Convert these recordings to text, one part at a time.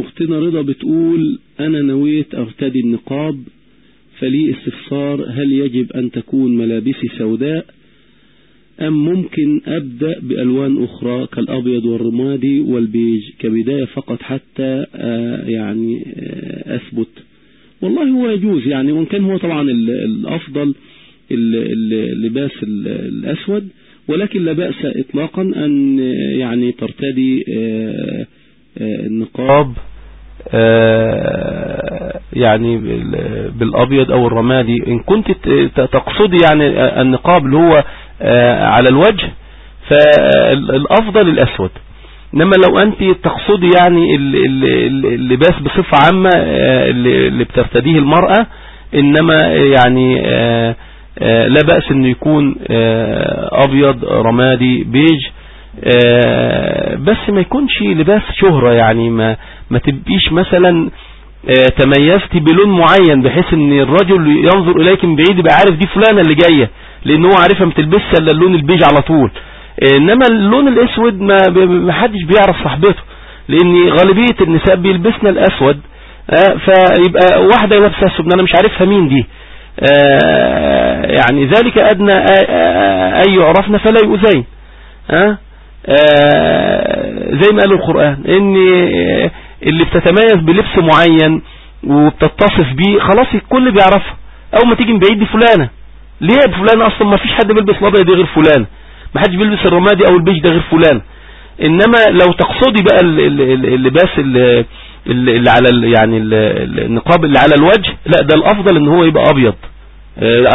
أختنا رضا بتقول أنا نويت أرتدي النقاب فلي استفسار هل يجب أن تكون ملابسي سوداء أم ممكن أبدأ بألوان أخرى كالأبيض والرمادي والبيج كبداية فقط حتى يعني أثبت. والله هو يجوز يعني وإن كان هو طبعا الأفضل اللباس الأسود ولكن لا بأس إطلاقا أن يعني ترتدي النقاب يعني بالأبيض أو الرمادي. إن كنت تقصدي يعني النقاب اللي هو على الوجه فالأفضل الأسود. إنما لو أنت تقصدي يعني اللباس بصفة عامة اللي بترتديه المرأة إنما يعني لا بأس إنه يكون أبيض رمادي بيج بس ما يكونش لباس شهرة يعني ما ما تبقيش مثلا تميزتي بلون معين بحيث إن الرجل ينظر إليك من بعيد يبقى عارف دي فلانة اللي جاية لأن هو عارفها ما تلبسها إلا اللون البيج على طول. إنما اللون الأسود ما حدش بيعرف صاحبته لأن غالبية النساء بيلبسن الأسود فيبقى واحدة لابسة أسود أنا مش عارفها مين دي. يعني ذلك أدنى اي يعرفنا فلا يؤذين. زي ما قال القرآن إن اللي بتتميز بلبس معين وبتتصف بيه خلاص الكل بيعرفها. أول ما تيجي من بعيد دي فلانة. ليه فلانة أصلا ما فيش حد بيلبس الأبيض دي غير فلان. ما حدش بيلبس الرمادي أو البيج ده غير فلان. إنما لو تقصدي بقى اللباس اللي, اللي على يعني النقاب اللي على الوجه لا ده الأفضل إن هو يبقى أبيض.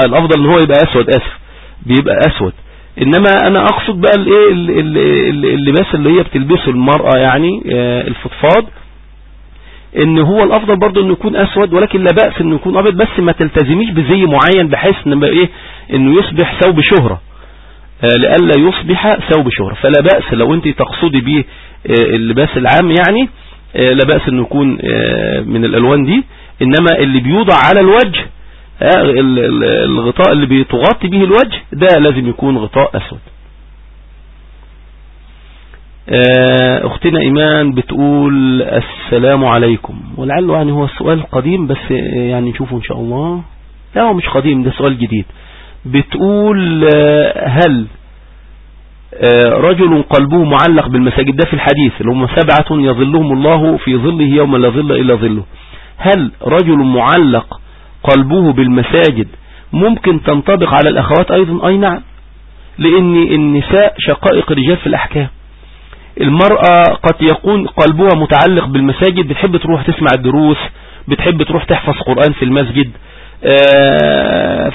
الأفضل إن هو يبقى أسود آسف. بيبقى أسود. إنما أنا أقصد بقى الإيه اللباس اللي هي بتلبسه المرأة يعني الفضفاض إن هو الأفضل برضه إنه يكون أسود ولكن لا بأس إنه يكون أبيض بس ما تلتزميش بزي معين بحيث ان إيه إنه يصبح ثوب شهرة. لألا يصبح ثوب شهرة. فلا بأس لو أنت تقصدي به اللباس العام يعني لا بأس إنه يكون من الألوان دي. إنما اللي بيوضع على الوجه الغطاء اللي بتغطي به الوجه ده لازم يكون غطاء أسود. أختنا إيمان بتقول السلام عليكم. ولعله يعني هو السؤال قديم بس يعني نشوفه إن شاء الله. لا هو مش قديم ده سؤال جديد. بتقول هل رجل قلبه معلق بالمساجد؟ ده في الحديث اللي هم سبعة يظلهم الله في ظله يوم لا ظل إلا ظله. هل رجل معلق قلبه بالمساجد ممكن تنطبق على الأخوات أيضا. أي نعم لأن النساء شقائق الرجال في الأحكام. المرأة قد يكون قلبها متعلق بالمساجد بتحب تروح تسمع الدروس بتحب تروح تحفظ قرآن في المسجد.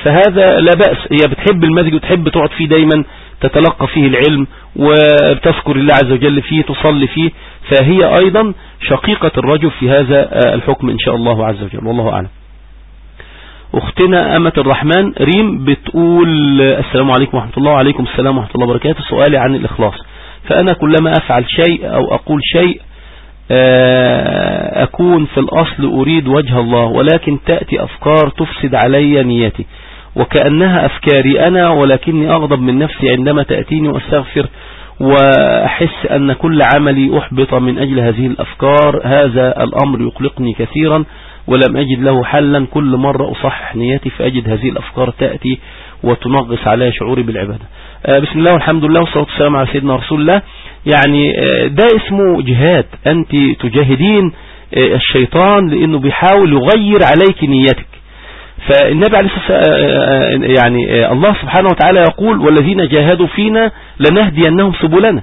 فهذا لا بأس. هي بتحب المسجد وتحب تقعد فيه دايما تتلقى فيه العلم وتذكر الله عز وجل فيه تصلي فيه. فهي أيضا شقيقة الرجل في هذا الحكم إن شاء الله عز وجل. والله أعلم. أختنا أمة الرحمن ريم بتقول السلام عليكم ورحمة الله وعليكم السلام ورحمة الله وبركاته. سؤالي عن الإخلاص. فأنا كلما أفعل شيء أو أقول شيء أكون في الأصل أريد وجه الله ولكن تأتي أفكار تفسد علي نيتي. وكأنها أفكاري أنا ولكني أغضب من نفسي عندما تأتيني وأستغفر وأحس أن كل عملي أحبط من أجل هذه الأفكار. هذا الأمر يقلقني كثيرا. ولم أجد له حلا كل مرة أصحح نيتي فأجد هذه الأفكار تأتي وتنغص علي شعوري بالعبادة. بسم الله والحمد لله والصلاة والسلام على سيدنا رسول الله. يعني ده اسمه جهاد. أنت تجاهدين الشيطان لأنه بيحاول يغير عليك نيتك فالنبي عليه الصلاة يعني الله سبحانه وتعالى يقول والذين جاهدوا فينا لنهدينهم سبلنا.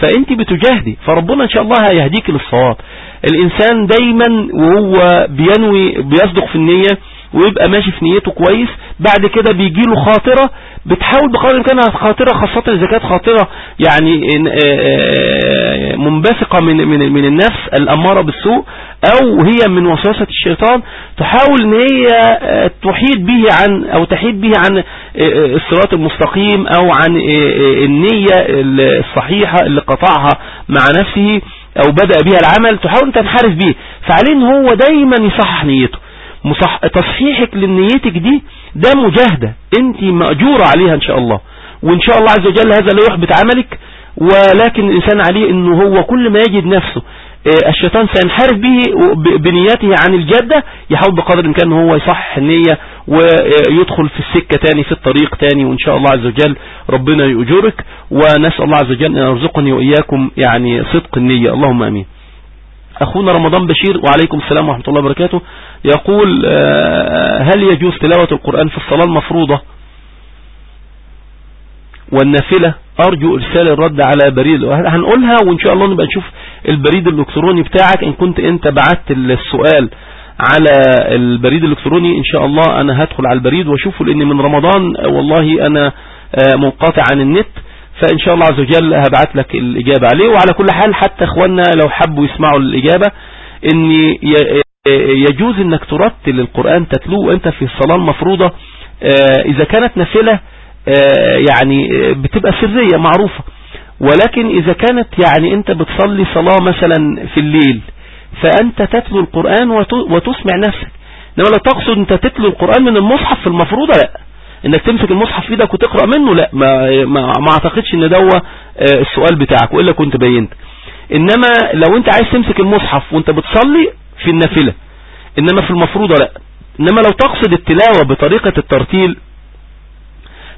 فأنت بتجاهدي فربنا إن شاء الله هيهديك للصواب. الإنسان دايما وهو بينوي بيصدق في النية ويبقى ماشي في نيته كويس بعد كده بيجي له خاطرة بتحاول بقدر الإمكان خاطرة خاصة إذا كانت خاطرة يعني منبثقة من من من النفس الأمارة بالسوء أو هي من وسوسة الشيطان تحاول إن هي تحيد به عن أو تحيد به عن الصراط المستقيم أو عن النية الصحيحة اللي قطعها مع نفسه. أو بدأ بها العمل تحاول تنحرف به فعليه ان هو دايما يصحح نيته. مصح... تصحيحك لنيتك دي ده مجاهدة. أنت مأجورة عليها إن شاء الله. وإن شاء الله عز وجل هذا لا يحبط عملك ولكن الإنسان عليه إنه هو كل ما يجد نفسه. الشيطان سينحرف به بنيته عن الجادة يحاول بقدر الإمكان هو يصحح النية ويدخل في السكة تاني في الطريق تاني وإن شاء الله عز وجل ربنا يؤجرك. ونسأل الله عز وجل أن يرزقني وإياكم يعني صدق النية. اللهم أمين. أخونا رمضان بشير وعليكم السلام ورحمة الله وبركاته. يقول هل يجوز تلاوة القرآن في الصلاة المفروضة والنافلة؟ أرجو إرسال الرد على بريد. هنقولها وإن شاء الله نبقى نشوف البريد الإلكتروني بتاعك. إن كنت أنت بعت السؤال على البريد الإلكتروني إن شاء الله أنا هدخل على البريد وأشوفه لأن من رمضان والله أنا منقطع عن النت. فإن شاء الله عز وجل هبعت لك الإجابة عليه. وعلى كل حال حتى إخواننا لو حبوا يسمعوا الإجابة إن يجوز إنك ترتل القرآن تتلوه أنت في الصلاة المفروضة إذا كانت نافلة يعني بتبقى سرية معروفة. ولكن إذا كانت يعني أنت بتصلي صلاة مثلا في الليل فأنت تتلو القرآن وتسمع نفسك. إنما لو تقصد أنت تتلو القرآن من المصحف في المفروضة لأ. إنك تمسك المصحف في إيدك وتقرأ منه لأ. ما, ما, ما أعتقدش إن ده السؤال بتاعك وإلا كنت بينت. إنما لو أنت عايز تمسك المصحف وأنت بتصلي في النافلة إنما في المفروضة لأ. إنما لو تقصد التلاوة بطريقة الترتيل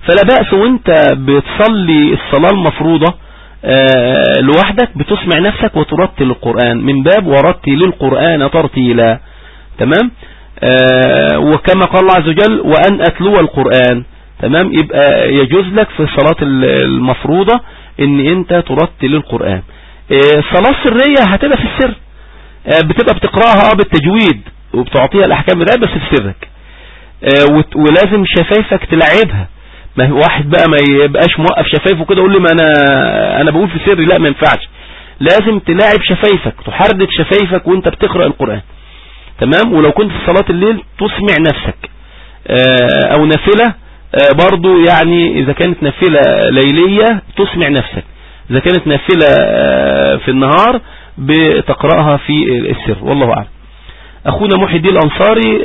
فلا بأس وانت بتصلي الصلاة المفروضة لوحدك بتسمع نفسك وترتل القرآن. من باب ورتل القرآن ترتيلا. تمام؟ وكما قال الله عز وجل وأن أتلو القرآن. تمام؟ يبقى يجوز لك في الصلاة المفروضة إن أنت ترتل القرآن. الصلاة السرية هتبقى في السر. بتبقى بتقرأها بالتجويد وبتعطيها الأحكام ده بس في سرك. ولازم شفايفك تلعبها. ما واحد بقى ما يبقاش موقف شفايفه كده يقول لي ما أنا أنا بقول في سري لا ما ينفعش. لازم تلاعب شفايفك تحرك شفايفك وأنت بتقرأ القرآن. تمام؟ ولو كنت في صلاة الليل تسمع نفسك. أو نافلة برضو يعني إذا كانت نافلة ليلية تسمع نفسك. إذا كانت نافلة في النهار بتقرأها في السر. والله أعلم. أخونا محي الدين الأنصاري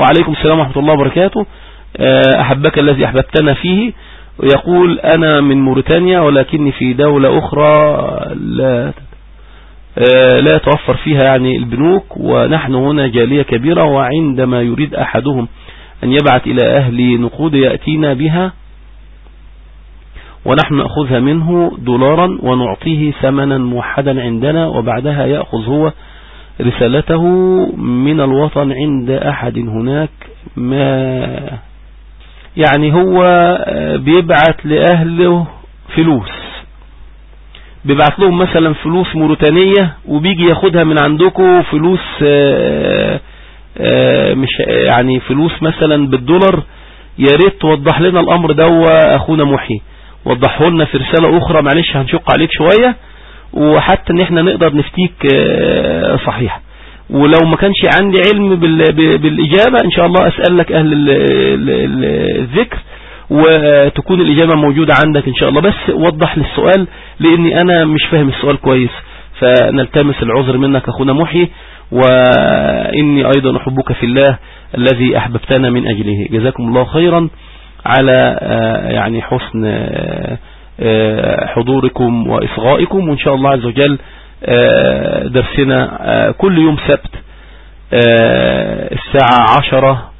وعليكم السلام ورحمة الله وبركاته. أحبك الذي أحببتنا فيه. ويقول أنا من موريتانيا ولكني في دولة أخرى لا لا يتوفر فيها يعني البنوك ونحن هنا جالية كبيرة وعندما يريد أحدهم أن يبعث إلى أهل نقود يأتينا بها ونحن نأخذها منه دولارا ونعطيه ثمنا موحدا عندنا وبعدها يأخذ هو رسالته من الوطن عند أحد هناك. ما يعني هو بيبعت لأهله فلوس. بيبعت لهم مثلا فلوس موريتانية وبيجي ياخدها من عندكم فلوس مش يعني فلوس مثلا بالدولار. يا ريت توضح لنا الأمر ده اخونا محي. وضحه لنا في رسالة أخرى معلش هنشق عليك شوية. وحتى إن إحنا نقدر نفتيك صحيح. ولو ما كانش عندي علم بالإجابة إن شاء الله أسأل لك أهل الذكر وتكون الإجابة موجودة عندك إن شاء الله. بس وضح لي السؤال لأني أنا مش فاهم السؤال كويس فنلتمس العذر منك أخونا محي وإني أيضا أحبك في الله الذي أحببتنا من أجله. جزاكم الله خيرا على يعني حسن حضوركم وإصغائكم وإن شاء الله عز وجل درسنا كل يوم سبت الساعة عشرة.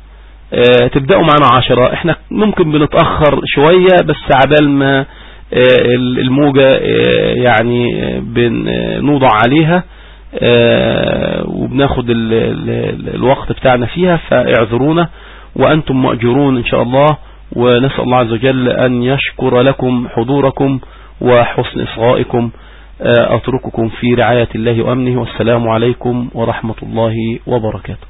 تبدأوا معنا عشرة. إحنا ممكن بنتأخر شوية بس عبال ما الموجة يعني بنوضع عليها وبناخد الوقت بتاعنا فيها فاعذرونا وأنتم مأجرون إن شاء الله. ونسأل الله عز وجل أن يشكر لكم حضوركم وحسن إصغائكم. أترككم في رعاية الله وأمنه والسلام عليكم ورحمة الله وبركاته.